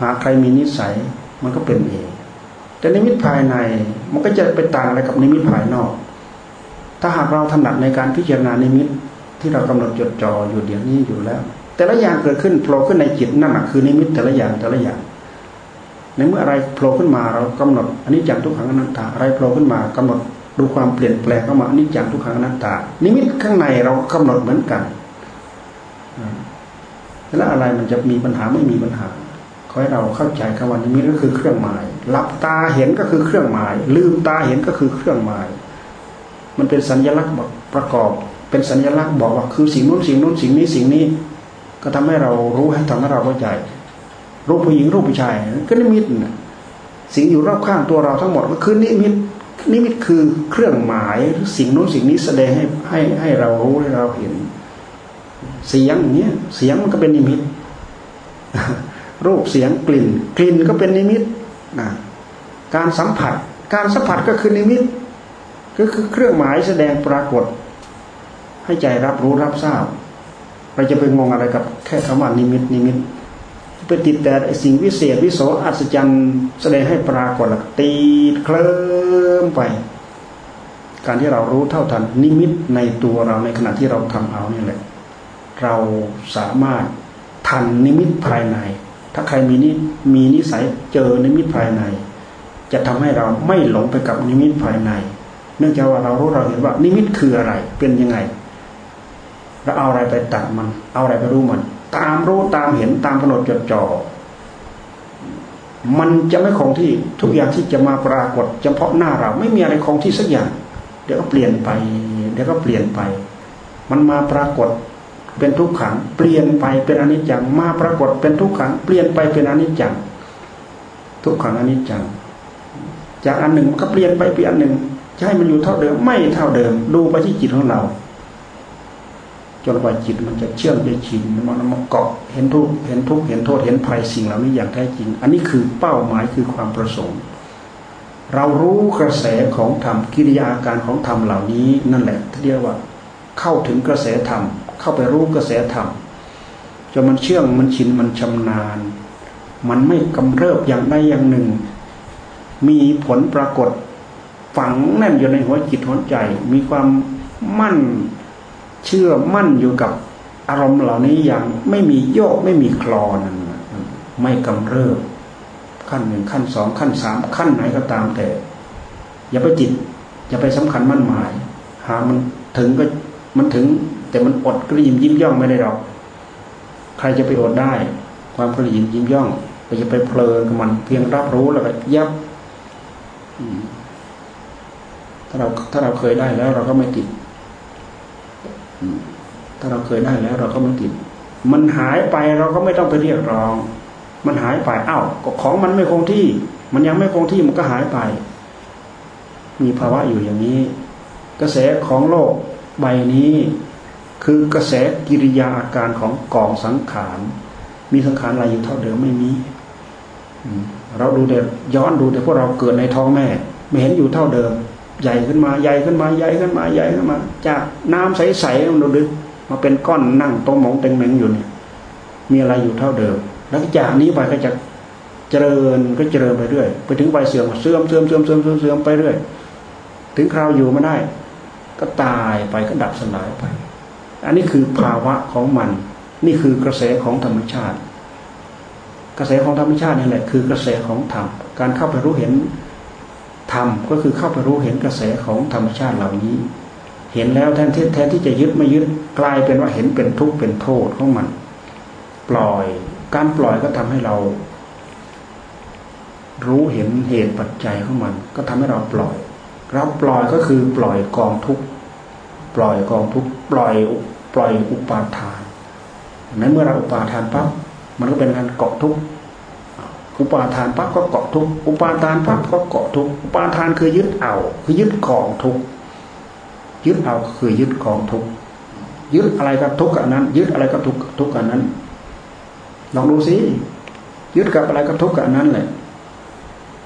หากใครมีนิสัย มันก็เป็นเองแต่นิมิตภายในมันก็จะไปต่างอะไรกับนิมิตภายนอก ถ้าหากเราถนัดในการพิจารณานิมิตที่เรากำหนดจดจ่ออยู่เดี๋ยวนี้อยู่แล้ว แต่ละอย่างเกิดขึ้นโผล่ขึ้นในจิตนั่นแหละคือนิมิตแต่ละอย่างแต่ละอย่าง ในเมื่ออะไรโผล่ขึ้นมาเรากำหนดอันนี้จังทุกขังอนัตตาอะไรโผล่ขึ้นมากำหนดดูความเปลี่ยนแปลงเข้ามาอันนี้จังทุกขังอนัตตา นิมิตข้างในเรากำหนดเหมือนกันแล้วอะไรมันจะมีปัญหาไม่มีปัญหาขอให้เราเข้าใจคำว่านิมิตก็คือเครื่องหมายหลับตาเห็นก็คือเครื่องหมาย ลืมตาเห็นก็คือเครื่องหมาย มันเป็นสัญลักษณ์ประกอบ เป็นสัญลักษณ์บอกว่าคือสิ่งนู้นสิ่งนู้นสิ่งนี้สิ่งนี้ ก็ทำให้เรารู้ให้ทำให้เราเข้าใจ รูปผู้หญิงรูปผู้ชายก็นิมิตสิ่งอยู่รอบข้างตัวเราทั้งหมดก็คือนิมิตนิมิตคือเครื่องหมายสิ่งนู้นสิ่งนี้แสดงให้ให้ให้เรารู้ให้เราเห็น เสียงอย่างเนี้ยเสียงมันก็เป็นนิมิต รูปเสียงกลิ่น กลิ่นก็เป็นนิมิตนะการสัมผัส การสัมผัสก็คือนิมิต ก็คือเครื่องหมายแสดงปรากฏ ให้ใจรับรู้รับทราบเราจะไปงงอะไรกับแค่คำว่านิมิตนิมิต ไปติดแต่สิ่งวิเศษวิโสอัศจรรย์แสดงให้ปรากฏตีเคลิ้มไป การที่เรารู้เท่าทันนิมิตในตัวเราในขณะที่เราทำเอานี่แหละ เราสามารถทันนิมิตภายใน ถ้าใครมีนิมีนิสัยเจอนิมิตภายใน จะทำให้เราไม่หลงไปกับนิมิตภายใน เนื่องจากว่าเรารู้เราเห็นว่านิมิตคืออะไรเป็นยังไงเราเอาอะไรไปตัดมัน เอาอะไรไปรู้มัน ตามรู้ตามเห็นตามกำหนดจดจ่อมันจะไม่คงที่ทุกอย่างที่จะมาปรากฏ เฉพาะหน้าเรา ไม่มีอะไรคงที่สักอย่าง เดี๋ยวก็เปลี่ยนไป เดี๋ยวก็เปลี่ยนไป มันมาปรากฏเป็นทุกขัง เปลี่ยนไปเป็นอนิจจัง มาปรากฏเป็นทุกขัง เปลี่ยนไปเป็นอนิจจัง ทุกขังอนิจจัง จากอันหนึ่งก็เปลี่ยนไปเป็นอันหนึ่งจะให้มันอยู่เท่าเดิม ไม่เท่าเดิม ดูไปที่จิตของเรา จนกว่าจิตมันจะเชื่อมจะชินมันมาเกาะเห็นทุกเห็นทุกเห็นโทษเห็นภัยสิ่งเหล่านี้อย่างแท้จริง อันนี้คือเป้าหมายคือความประสงค์ เรารู้กระแสของธรรมกิริยาการของธรรมเหล่านี้นั่นแหละที่เรียกว่า เข้าถึงกระแสธรรม เข้าไปรู้กระแสธรรมจนมันเชื่องมันชินมันชำนาญ มันไม่กำเริบอย่างใดอย่างหนึ่ง มีผลปรากฏฝังแน่นอยู่ในหัวจิตหัวใจ มีความมั่น เชื่อมั่นอยู่กับอารมณ์เหล่านี้อย่างไม่มีโยกไม่มีคลอนไม่กำเริบขั้นหนึ่งขั้นสองขั้นสามขั้นไหนก็ตามแต่ อย่าไปจิตอย่าไปสำคัญมั่นหมาย หามันถึงก็มันถึง แต่มันอดกระยิมยิ้มย่องไม่ได้หรอกใครจะไปอดได้ ความกระยิมยิ้มย่องไปจะไปเพลินกับมันเพียงรับรู้แล้วก็ยับถ้าเราถ้าเราเคยได้แล้ว เราก็ไม่ติด ถ้าเราเคยได้แล้ว เราก็ไม่ติด มันหายไปเราก็ไม่ต้องไปเรียกร้อง มันหายไปอ้าวของมันไม่คงที่ มันยังไม่คงที่มันก็หายไป มีภาวะอยู่อย่างนี้ กระแสของโลกใบนี้ คือกระแสกิริยาอาการของกองสังขารมีสังขารอะไรอยู่เท่าเดิมไม่มีเราดูแต่ย้อนดูแต่พวกเราเกิดในท้องแม่ ไม่เห็นอยู่เท่าเดิม ใหญ่ขึ้นมาใหญ่ขึ้นมาใหญ่ขึ้นมาใหญ่ขึ้นมา จากน้ำใสๆมันดึกมาเป็นก้อนนั่งตรงหมองเต็งเมงอยู่เนี่ยมีอะไรอยู่เท่าเดิม แล้วจากนี้ไปก็จะเจริญก็เจริญไปเรื่อยไปถึงใบเสื่อมเสื่อมเสื่อมเสื่อมเสื่อมเสื่อมไปเรื่อย ถึงคราวอยู่ไมาได้ ก็ตายไปก็ดับสลายไป อันนี้คือภาวะของมัน นี่คือกระแสของธรรมชาติ กระแสของธรรมชาตินี่แหละคือกระแสของธรรมการเข้าไปรู้เห็น ธรรมก็คือเข้าไปรู้เห็นกระแสของธรรมชาติเหล่านี้ เห็นแล้วแทนที่แทนที่จะยึดไม่ยึดกลายเป็นว่าเห็นเป็นทุกข์เป็นโทษของมัน ปล่อยการปล่อยก็ทำให้เรา รู้เห็นเหตุปัจจัยของมัน ก็ทำให้เราปล่อย เราปล่อยก็คือปล่อยกองทุกข์ปล่อยกองทุกข์ปล่อยปล่อยอุปาทานในเมื่อเราอุปาทานปั๊บมันก็เป็นการเกาะทุกข์ อุปาทานปั๊บก็เกาะทุกข์อุปาทานปั๊บก็เกาะทุกข์อุปาทานคือยึดเอา คือยึดกองทุกข์ยึดเอาคือยึดกองทุกข์ยึดอะไรกับทุกข์อันนั้น ยึดอะไรกับทุกข์ทุกอันนั้น ลองดูสิยึดกับอะไรกับทุกข์อันนั้นแหละ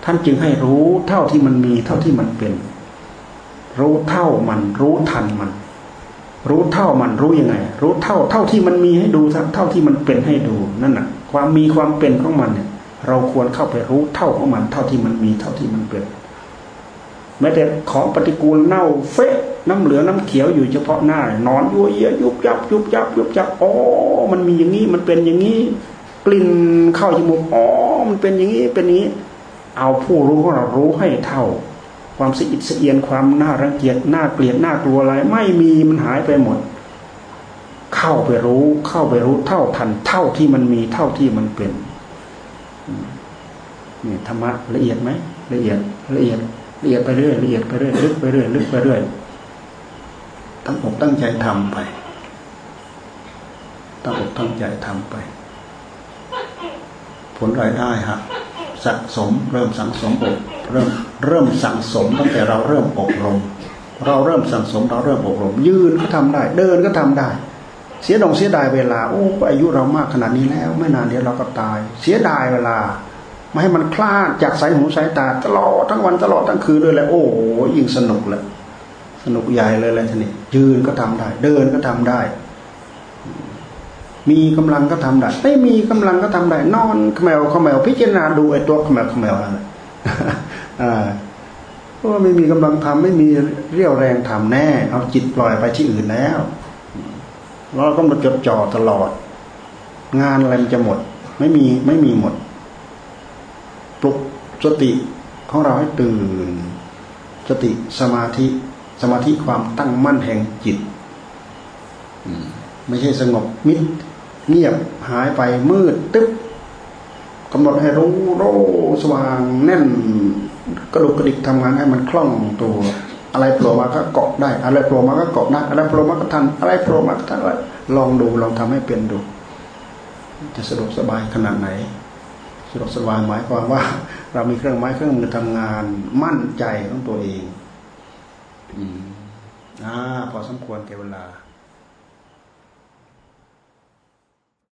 ท่านจึงให้รู้เท่าที่มันมีเท่าที่มันเป็น รู้เท่ามัน รู้ทันมัน รู้เท่ามันรู้ยังไง รู้เท่า เท่าที่มันมีให้ดูเท่าที่มันเป็นให้ดูนั่นน่ะ ความมีความเป็นของมันเนี่ย เราควรเข้าไปรู้เท่าของมัน เท่าที่มันมีเท่าที่มันเป็นแม้แต่ของปฏิกูลเน่าเฟะน้ำเหลืองน้ำเขียวอยู่เฉพาะหน้านอนยั่วเยียยุบยับยุบยับยุบยับอ๋อมันมีอย่างนี้มันเป็นอย่างนี้ กลิ่นเข้าจมูกอ๋อมันเป็นอย่างนี้เป็นอย่างนี้ เอาผู้รู้ของเรารู้ให้เท่า ความสะอิดสะเอียนความน่ารังเกียจน่าเกลียดน่ากลัวอะไร ไม่มีมันหายไปหมด เข้าไปรู้เข้าไปรู้เท่าทัน เท่าที่มันมีเท่าที่มันเป็น นี่ธรรมะละเอียดไหมละเอียดละเอียดละเอียดไปเรื่อยละเอียดไปเรื่อยลึกไปเรื่อยลึกไปเรื่อยตั้งอกตั้งใจทำไปตั้งอกตั้งใจทำไป ผลรายได้ฮะสะสมเริ่มสังสมอกเริ่มเริ่มสังสมตั้งแต่เราเริ่มอบรม เราเริ่มสังสมเราเริ่มอบรม ยืนก็ทำได้ เดินก็ทำได้ เสียดองเสียดายเวลา โอ้อายุเรามากขนาดนี้แล้ว ไม่นานเดี๋ยวเราก็ตาย เสียดายเวลา ไม่ให้มันคลาดจากสายหูสายตาตลอดทั้งวันตลอดทั้งคืนเลยแหละโอ้ยิ่งสนุกเลยสนุกใหญ่เลยแหละทีนี้ยืนก็ทำได้ เดินก็ทำได้ มีกำลังก็ทำได้ ไม่มีกำลังก็ทำได้ นอนขมวขมวพิจารณาดูไอ้ตัวขมวขมวนั่นแหละเพราะว่าไม่มีกำลังทำไม่มีเรี่ยวแรงทำแน่ เอาจิตปล่อยไปที่อื่นแล้ว เราต้องมาจดจ่อตลอด งานอะไรมันจะหมด ไม่มีไม่มีหมด ปลุกสติของเราให้ตื่น สติสมาธิสมาธิความตั้งมั่นแห่งจิตไม่ใช่สงบมิดเงียบหายไปมืดตึ๊บกำหนดให้รู้โรสว่างแน่น กระดุกกระดิกทำงานให้มันคล่องตัว อะไรโผล่มาก็เกาะได้ อะไรโผล่มาก็เกาะได้อะไรโผล่มาก็ทัน อะไรโผล่มาก็ทันลองดูลองทำให้เป็นดู จะสะดวกสบายขนาดไหนสะดวกสบายหมายความว่า เรามีเครื่องไม้เครื่องมือทำงานมั่นใจของตัวเอง อืมอ่าพอสมควรแก่เวลา